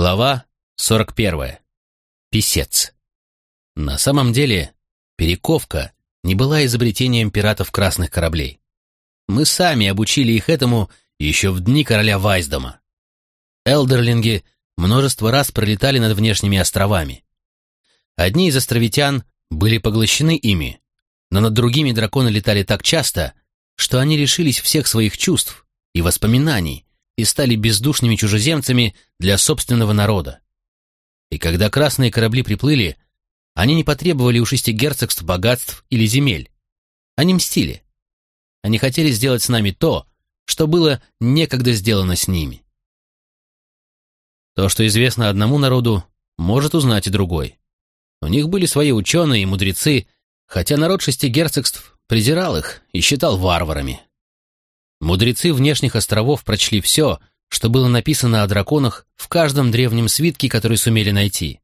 Глава 41. Писец. На самом деле, перековка не была изобретением пиратов красных кораблей. Мы сами обучили их этому еще в дни короля Вайсдома. Элдерлинги множество раз пролетали над внешними островами. Одни из островитян были поглощены ими, но над другими драконы летали так часто, что они лишились всех своих чувств и воспоминаний, и стали бездушными чужеземцами для собственного народа. И когда красные корабли приплыли, они не потребовали у шести герцогств богатств или земель. Они мстили. Они хотели сделать с нами то, что было некогда сделано с ними. То, что известно одному народу, может узнать и другой. У них были свои ученые и мудрецы, хотя народ шести герцогств презирал их и считал варварами. Мудрецы внешних островов прочли все, что было написано о драконах в каждом древнем свитке, который сумели найти.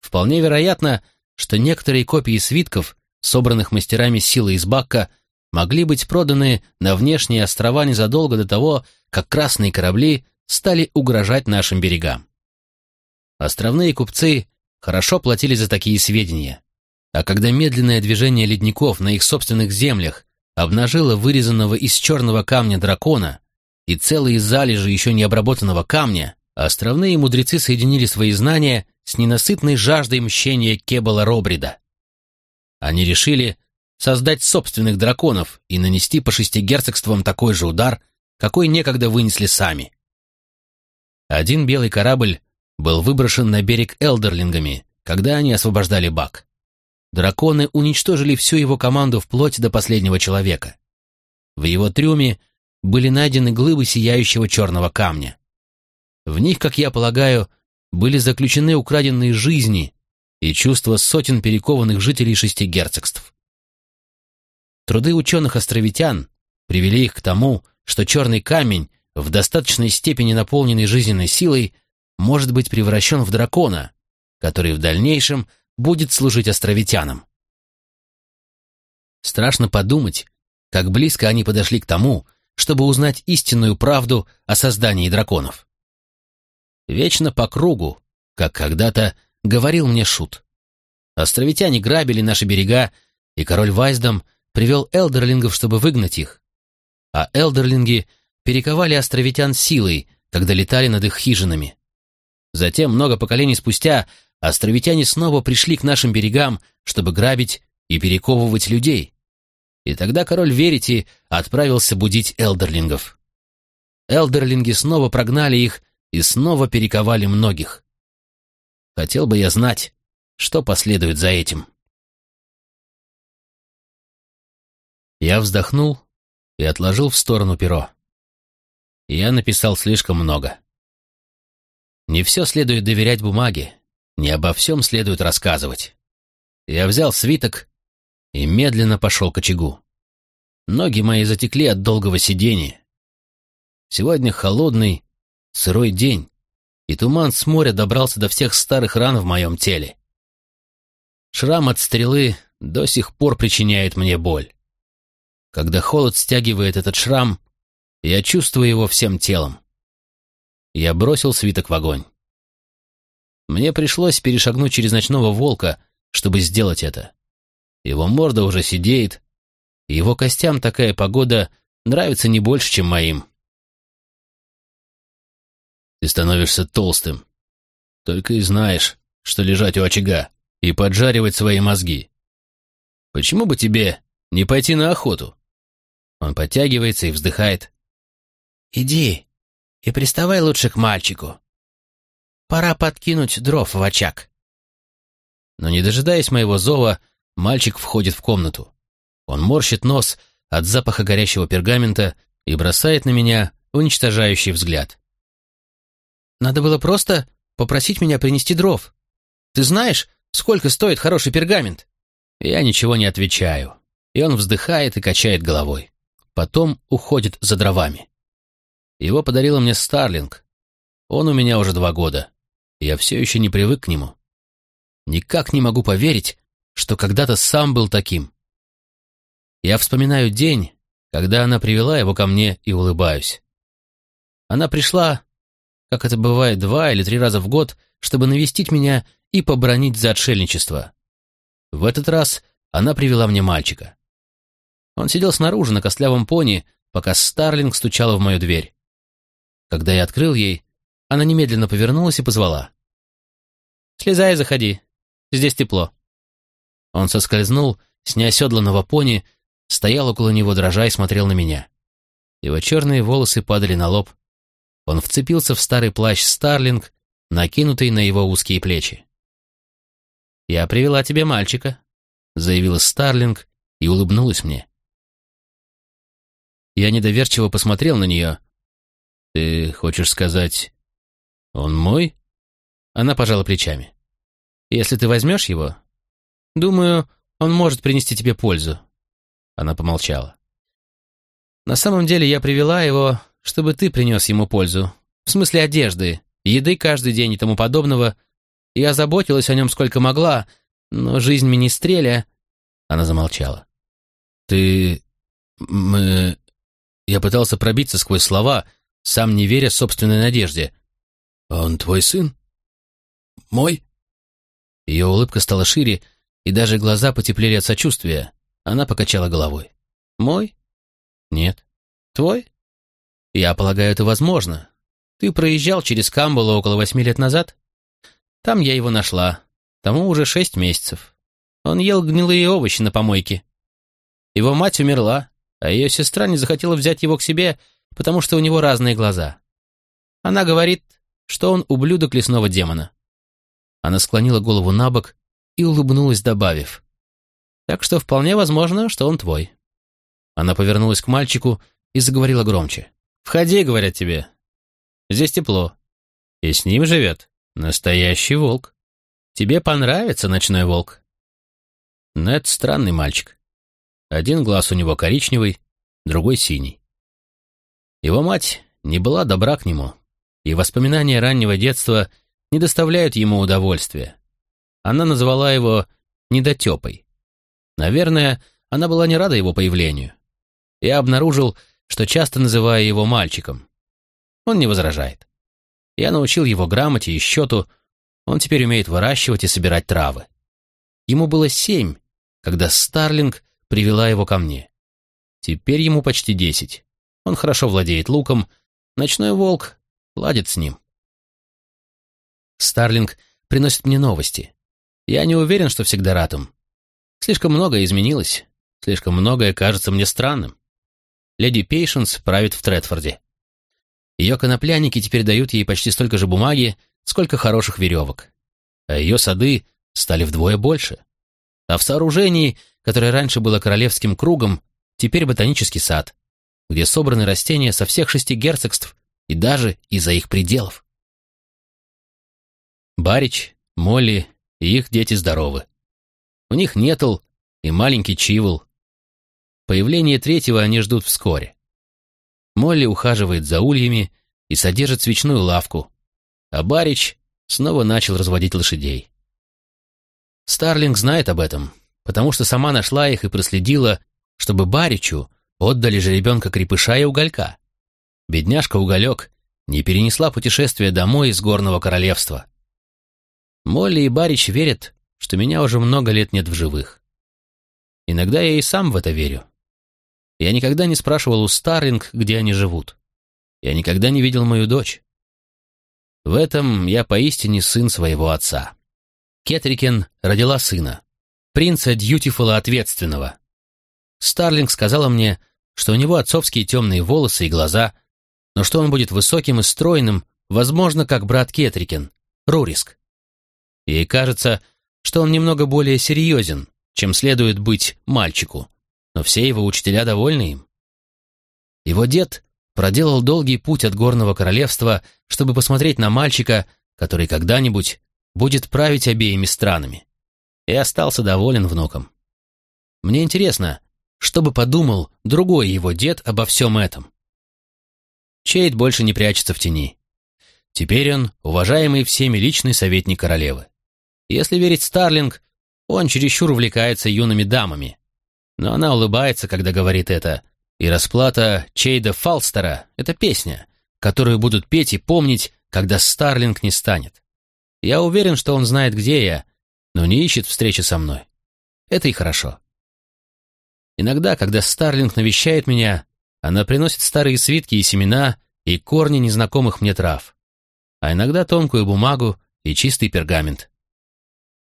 Вполне вероятно, что некоторые копии свитков, собранных мастерами силы из Бакка, могли быть проданы на внешние острова незадолго до того, как красные корабли стали угрожать нашим берегам. Островные купцы хорошо платили за такие сведения, а когда медленное движение ледников на их собственных землях обнажила вырезанного из черного камня дракона и целые залежи еще не обработанного камня, островные мудрецы соединили свои знания с ненасытной жаждой мщения Кебала Робрида. Они решили создать собственных драконов и нанести по шести герцогствам такой же удар, какой некогда вынесли сами. Один белый корабль был выброшен на берег Элдерлингами, когда они освобождали Бак. Драконы уничтожили всю его команду вплоть до последнего человека. В его трюме были найдены глыбы сияющего черного камня. В них, как я полагаю, были заключены украденные жизни и чувства сотен перекованных жителей шести герцогств. Труды ученых-островитян привели их к тому, что черный камень, в достаточной степени наполненный жизненной силой, может быть превращен в дракона, который в дальнейшем будет служить островитянам. Страшно подумать, как близко они подошли к тому, чтобы узнать истинную правду о создании драконов. Вечно по кругу, как когда-то говорил мне Шут. Островитяне грабили наши берега, и король Вайсдом привел элдерлингов, чтобы выгнать их. А элдерлинги перековали островитян силой, когда летали над их хижинами. Затем, много поколений спустя, островитяне снова пришли к нашим берегам, чтобы грабить и перековывать людей. И тогда король Верити отправился будить элдерлингов. Элдерлинги снова прогнали их и снова перековали многих. Хотел бы я знать, что последует за этим. Я вздохнул и отложил в сторону перо. Я написал слишком много. Не все следует доверять бумаге, не обо всем следует рассказывать. Я взял свиток и медленно пошел к очагу. Ноги мои затекли от долгого сидения. Сегодня холодный, сырой день, и туман с моря добрался до всех старых ран в моем теле. Шрам от стрелы до сих пор причиняет мне боль. Когда холод стягивает этот шрам, я чувствую его всем телом. Я бросил свиток в огонь. Мне пришлось перешагнуть через ночного волка, чтобы сделать это. Его морда уже сидеет, и его костям такая погода нравится не больше, чем моим. Ты становишься толстым. Только и знаешь, что лежать у очага и поджаривать свои мозги. Почему бы тебе не пойти на охоту? Он подтягивается и вздыхает. Иди и приставай лучше к мальчику. Пора подкинуть дров в очаг. Но не дожидаясь моего зова, мальчик входит в комнату. Он морщит нос от запаха горящего пергамента и бросает на меня уничтожающий взгляд. «Надо было просто попросить меня принести дров. Ты знаешь, сколько стоит хороший пергамент?» Я ничего не отвечаю, и он вздыхает и качает головой. Потом уходит за дровами. Его подарила мне Старлинг. Он у меня уже два года. Я все еще не привык к нему. Никак не могу поверить, что когда-то сам был таким. Я вспоминаю день, когда она привела его ко мне и улыбаюсь. Она пришла как это бывает два или три раза в год, чтобы навестить меня и побронить за отшельничество. В этот раз она привела мне мальчика. Он сидел снаружи на костлявом пони, пока Старлинг стучала в мою дверь. Когда я открыл ей, она немедленно повернулась и позвала. «Слезай заходи. Здесь тепло». Он соскользнул с неоседланного пони, стоял около него дрожа и смотрел на меня. Его черные волосы падали на лоб. Он вцепился в старый плащ Старлинг, накинутый на его узкие плечи. «Я привела тебе мальчика», — заявила Старлинг и улыбнулась мне. Я недоверчиво посмотрел на нее. «Ты хочешь сказать, он мой?» Она пожала плечами. «Если ты возьмешь его, думаю, он может принести тебе пользу». Она помолчала. «На самом деле я привела его, чтобы ты принес ему пользу. В смысле одежды, еды каждый день и тому подобного, я заботилась о нем сколько могла, но жизнь министреля...» Она замолчала. «Ты... мы...» Я пытался пробиться сквозь слова, сам не веря собственной надежде. «Он твой сын? Мой?» Ее улыбка стала шире, и даже глаза потеплели от сочувствия. Она покачала головой. «Мой? Нет. Твой? Я полагаю, это возможно. Ты проезжал через Камбула около восьми лет назад?» Там я его нашла. Тому уже шесть месяцев. Он ел гнилые овощи на помойке. Его мать умерла, а ее сестра не захотела взять его к себе, потому что у него разные глаза. Она говорит, что он ублюдок лесного демона. Она склонила голову на бок и улыбнулась, добавив. «Так что вполне возможно, что он твой». Она повернулась к мальчику и заговорила громче. «Входи, — говорят тебе. Здесь тепло. И с ним живет Настоящий волк. Тебе понравится ночной волк. Нед странный мальчик. Один глаз у него коричневый, другой синий. Его мать не была добра к нему, и воспоминания раннего детства не доставляют ему удовольствия. Она назвала его недотепой. Наверное, она была не рада его появлению. Я обнаружил, что часто называю его мальчиком. Он не возражает. Я научил его грамоте и счету, он теперь умеет выращивать и собирать травы. Ему было семь, когда Старлинг привела его ко мне. Теперь ему почти десять. Он хорошо владеет луком, ночной волк ладит с ним. Старлинг приносит мне новости. Я не уверен, что всегда рад им. Слишком многое изменилось, слишком многое кажется мне странным. Леди Пейшенс правит в Тредфорде. Ее конопляники теперь дают ей почти столько же бумаги, сколько хороших веревок. А ее сады стали вдвое больше. А в сооружении, которое раньше было королевским кругом, теперь ботанический сад, где собраны растения со всех шести герцогств и даже из-за их пределов. Барич, Молли и их дети здоровы. У них Нетл и маленький Чивл. Появление третьего они ждут вскоре. Молли ухаживает за ульями и содержит свечную лавку, а Барич снова начал разводить лошадей. Старлинг знает об этом, потому что сама нашла их и проследила, чтобы Баричу отдали жеребенка-крепыша и уголька. Бедняжка-уголек не перенесла путешествие домой из горного королевства. Молли и Барич верят, что меня уже много лет нет в живых. Иногда я и сам в это верю. Я никогда не спрашивал у Старлинг, где они живут. Я никогда не видел мою дочь. В этом я поистине сын своего отца. Кетрикен родила сына, принца Дьютифула Ответственного. Старлинг сказала мне, что у него отцовские темные волосы и глаза, но что он будет высоким и стройным, возможно, как брат Кетрикен, Руриск. Ей кажется, что он немного более серьезен, чем следует быть мальчику, но все его учителя довольны им. Его дед проделал долгий путь от горного королевства, чтобы посмотреть на мальчика, который когда-нибудь будет править обеими странами. И остался доволен внуком. Мне интересно, что бы подумал другой его дед обо всем этом. Чейд больше не прячется в тени. Теперь он уважаемый всеми личный советник королевы. Если верить Старлинг, он чересчур увлекается юными дамами, но она улыбается, когда говорит это, и расплата Чейда Фалстера — это песня, которую будут петь и помнить, когда Старлинг не станет. Я уверен, что он знает, где я, но не ищет встречи со мной. Это и хорошо. Иногда, когда Старлинг навещает меня, она приносит старые свитки и семена, и корни незнакомых мне трав. А иногда тонкую бумагу и чистый пергамент.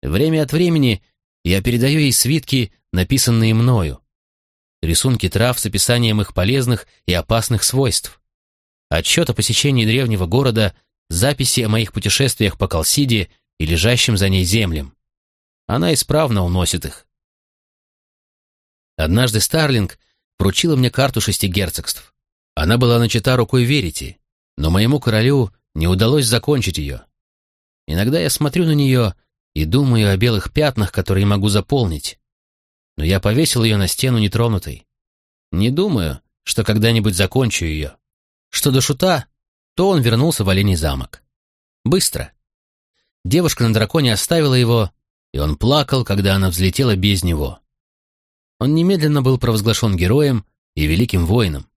Время от времени я передаю ей свитки, написанные мною. Рисунки трав с описанием их полезных и опасных свойств. Отчет о посещении древнего города, записи о моих путешествиях по Калсиде и лежащим за ней землям. Она исправно уносит их. Однажды Старлинг поручила мне карту шести герцогств. Она была начата рукой Верити, но моему королю не удалось закончить ее. Иногда я смотрю на нее и думаю о белых пятнах, которые могу заполнить. Но я повесил ее на стену нетронутой. Не думаю, что когда-нибудь закончу ее. Что до шута, то он вернулся в Оленей замок. Быстро. Девушка на драконе оставила его, и он плакал, когда она взлетела без него. Он немедленно был провозглашен героем и великим воином.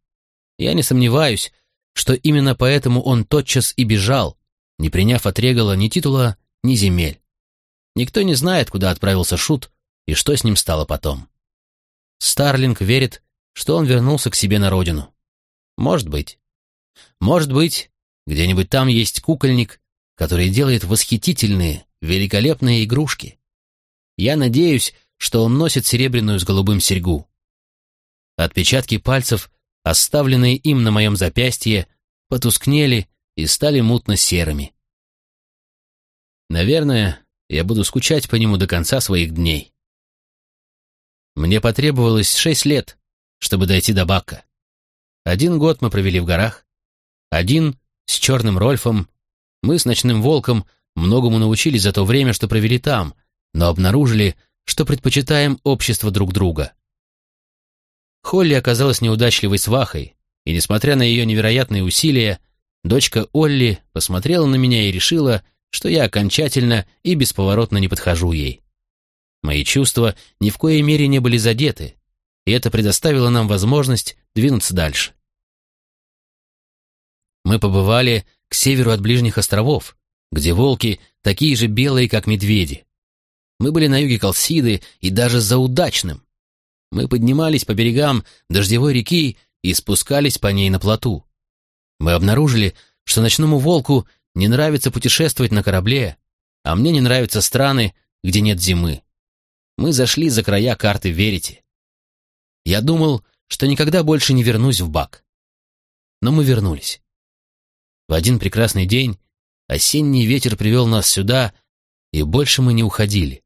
Я не сомневаюсь, что именно поэтому он тотчас и бежал, не приняв от Регала ни титула, ни земель. Никто не знает, куда отправился Шут и что с ним стало потом. Старлинг верит, что он вернулся к себе на родину. Может быть. Может быть, где-нибудь там есть кукольник, который делает восхитительные, великолепные игрушки. Я надеюсь, что он носит серебряную с голубым серьгу. Отпечатки пальцев, оставленные им на моем запястье, потускнели и стали мутно-серыми. Наверное, я буду скучать по нему до конца своих дней. Мне потребовалось шесть лет, чтобы дойти до Бакка. Один год мы провели в горах, один с черным Рольфом. Мы с ночным волком многому научились за то время, что провели там, но обнаружили, что предпочитаем общество друг друга. Холли оказалась неудачливой свахой, и, несмотря на ее невероятные усилия, дочка Олли посмотрела на меня и решила, что я окончательно и бесповоротно не подхожу ей. Мои чувства ни в коей мере не были задеты, и это предоставило нам возможность двинуться дальше. Мы побывали к северу от ближних островов, где волки такие же белые, как медведи. Мы были на юге Колсиды и даже за удачным. Мы поднимались по берегам дождевой реки и спускались по ней на плоту. Мы обнаружили, что ночному волку не нравится путешествовать на корабле, а мне не нравятся страны, где нет зимы. Мы зашли за края карты Верите. Я думал, что никогда больше не вернусь в Бак. Но мы вернулись. В один прекрасный день осенний ветер привел нас сюда, и больше мы не уходили.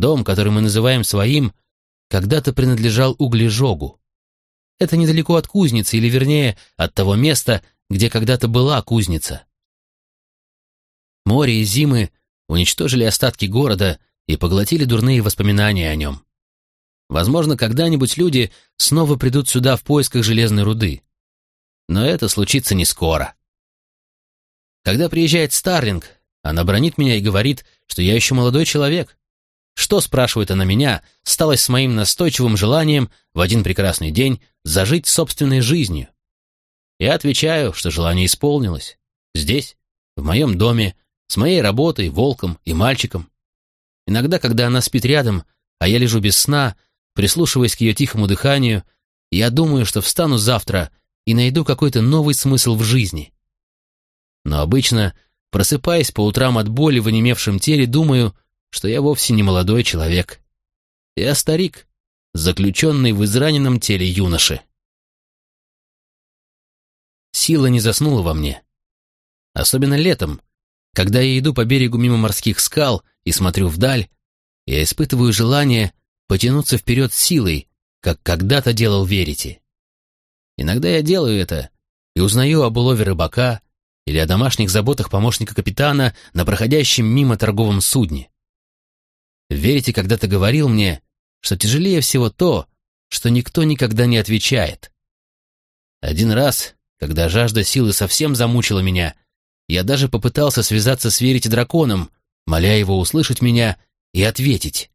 Дом, который мы называем своим, когда-то принадлежал углежогу. Это недалеко от кузницы, или вернее, от того места, где когда-то была кузница. Море и зимы уничтожили остатки города и поглотили дурные воспоминания о нем. Возможно, когда-нибудь люди снова придут сюда в поисках железной руды. Но это случится не скоро. Когда приезжает Старлинг, она бронит меня и говорит, что я еще молодой человек. Что, спрашивает она меня, сталось с моим настойчивым желанием в один прекрасный день зажить собственной жизнью? Я отвечаю, что желание исполнилось. Здесь, в моем доме, с моей работой, волком и мальчиком. Иногда, когда она спит рядом, а я лежу без сна, прислушиваясь к ее тихому дыханию, я думаю, что встану завтра и найду какой-то новый смысл в жизни. Но обычно, просыпаясь по утрам от боли в онемевшем теле, думаю, что я вовсе не молодой человек. Я старик, заключенный в израненном теле юноши. Сила не заснула во мне. Особенно летом, когда я иду по берегу мимо морских скал и смотрю вдаль, я испытываю желание потянуться вперед силой, как когда-то делал Верите. Иногда я делаю это и узнаю об улове рыбака или о домашних заботах помощника капитана на проходящем мимо торговом судне. Верите когда-то говорил мне, что тяжелее всего то, что никто никогда не отвечает. Один раз, когда жажда силы совсем замучила меня, я даже попытался связаться с Верите драконом, моля его услышать меня и ответить.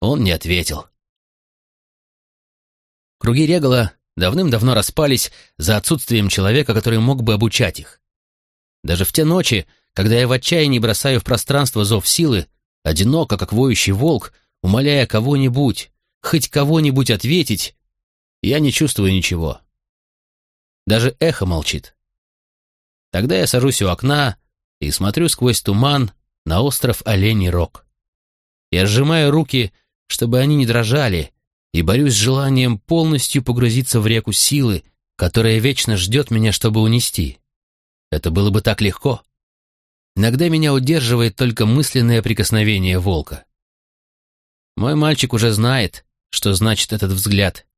Он не ответил. Круги Регала давным-давно распались за отсутствием человека, который мог бы обучать их. Даже в те ночи, когда я в отчаянии бросаю в пространство зов силы, одиноко, как воющий волк, умоляя кого-нибудь, хоть кого-нибудь ответить, я не чувствую ничего. Даже эхо молчит. Тогда я сажусь у окна и смотрю сквозь туман на остров Оленей Рог. Я сжимаю руки, чтобы они не дрожали, и борюсь с желанием полностью погрузиться в реку силы, которая вечно ждет меня, чтобы унести. Это было бы так легко. Иногда меня удерживает только мысленное прикосновение волка. Мой мальчик уже знает, что значит этот взгляд,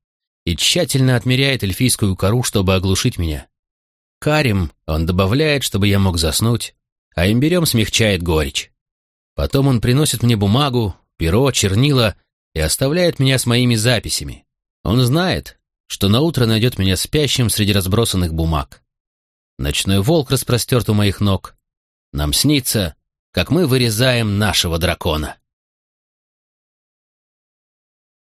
и тщательно отмеряет эльфийскую кору, чтобы оглушить меня. Карим он добавляет, чтобы я мог заснуть, а имбирем смягчает горечь. Потом он приносит мне бумагу, перо, чернила и оставляет меня с моими записями. Он знает, что наутро найдет меня спящим среди разбросанных бумаг. Ночной волк распростерт у моих ног. Нам снится, как мы вырезаем нашего дракона.